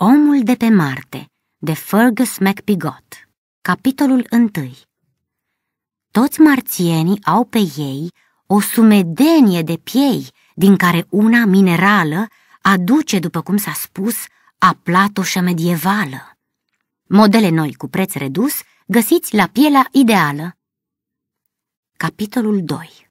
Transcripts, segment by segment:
Omul de pe Marte, de Fergus MacPigot Capitolul 1 Toți marțienii au pe ei o sumedenie de piei, din care una minerală aduce, după cum s-a spus, aplatoșă medievală. Modele noi cu preț redus găsiți la pielea ideală. Capitolul 2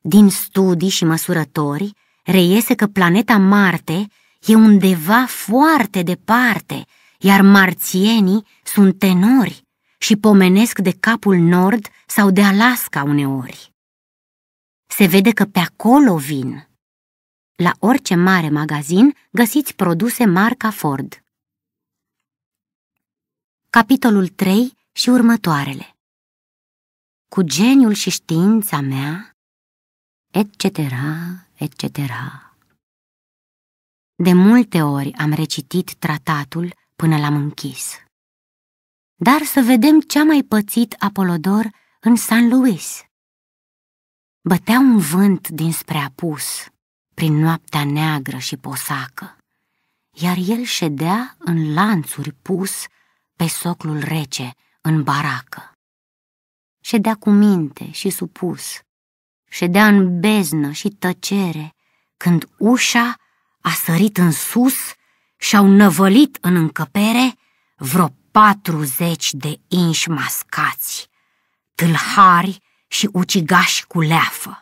Din studii și măsurători reiese că planeta Marte e undeva foarte departe, iar marțienii sunt tenori și pomenesc de capul nord sau de Alaska uneori. Se vede că pe acolo vin. La orice mare magazin găsiți produse marca Ford. Capitolul 3 și următoarele Cu geniul și știința mea, etc., etc., de multe ori am recitit tratatul până l-am închis. Dar să vedem ce-a mai pățit Apolodor în San Luis. Bătea un vânt dinspre apus, prin noaptea neagră și posacă, iar el ședea în lanțuri pus pe soclul rece, în baracă. Ședea cu minte și supus, ședea în beznă și tăcere, când ușa a sărit în sus și-au năvălit în încăpere vreo patruzeci de inși mascați, tâlhari și ucigași cu leafă.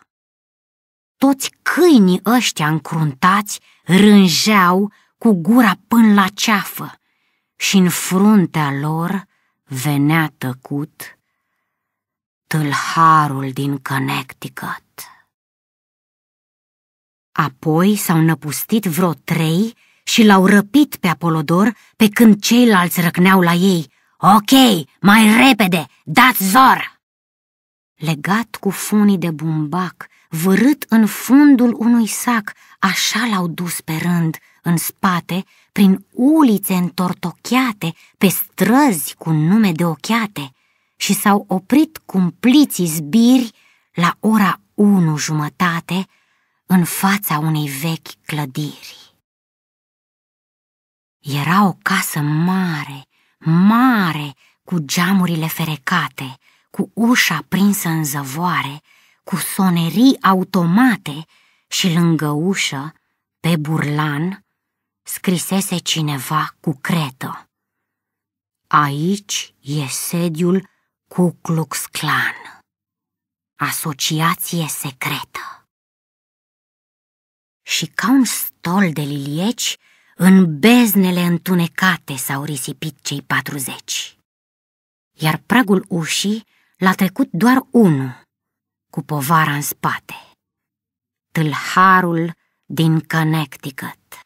Toți câinii ăștia încruntați rânjeau cu gura până la ceafă și în fruntea lor venea tăcut tâlharul din Connecticut. Apoi s-au năpustit vreo trei și l-au răpit pe Apolodor pe când ceilalți răcneau la ei. Ok, mai repede, dați zor! Legat cu funii de bumbac, vârât în fundul unui sac, așa l-au dus pe rând, în spate, prin ulițe întortocheate, pe străzi cu nume de ochiate, și s-au oprit cumpliții zbiri la ora unu jumătate, în fața unei vechi clădiri. Era o casă mare, mare, cu geamurile ferecate, cu ușa prinsă în zăvoare, cu sonerii automate și lângă ușă, pe burlan, scrisese cineva cu cretă. Aici e sediul Ku Klux Klan, asociație secretă și ca un stol de lilieci, în beznele întunecate s-au risipit cei patruzeci. Iar pragul ușii l-a trecut doar unul, cu povara în spate. Tâlharul din Connecticut.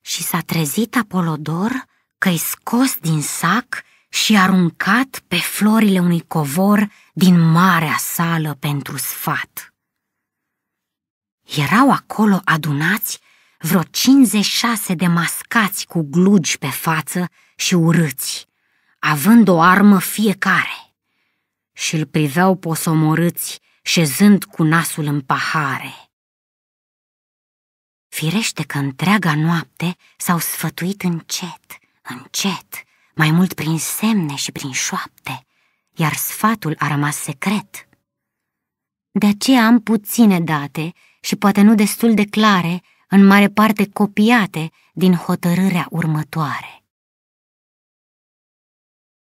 Și s-a trezit Apolodor că-i scos din sac și aruncat pe florile unui covor din marea sală pentru sfat. Erau acolo adunați vreo 56 de mascați cu glugi pe față și urâți, având o armă fiecare. Și îl priveau posomorâți, șezând cu nasul în pahare. Firește că întreaga noapte s-au sfătuit încet, încet, mai mult prin semne și prin șoapte, iar sfatul a rămas secret. De aceea am puține date și poate nu destul de clare, în mare parte copiate din hotărârea următoare.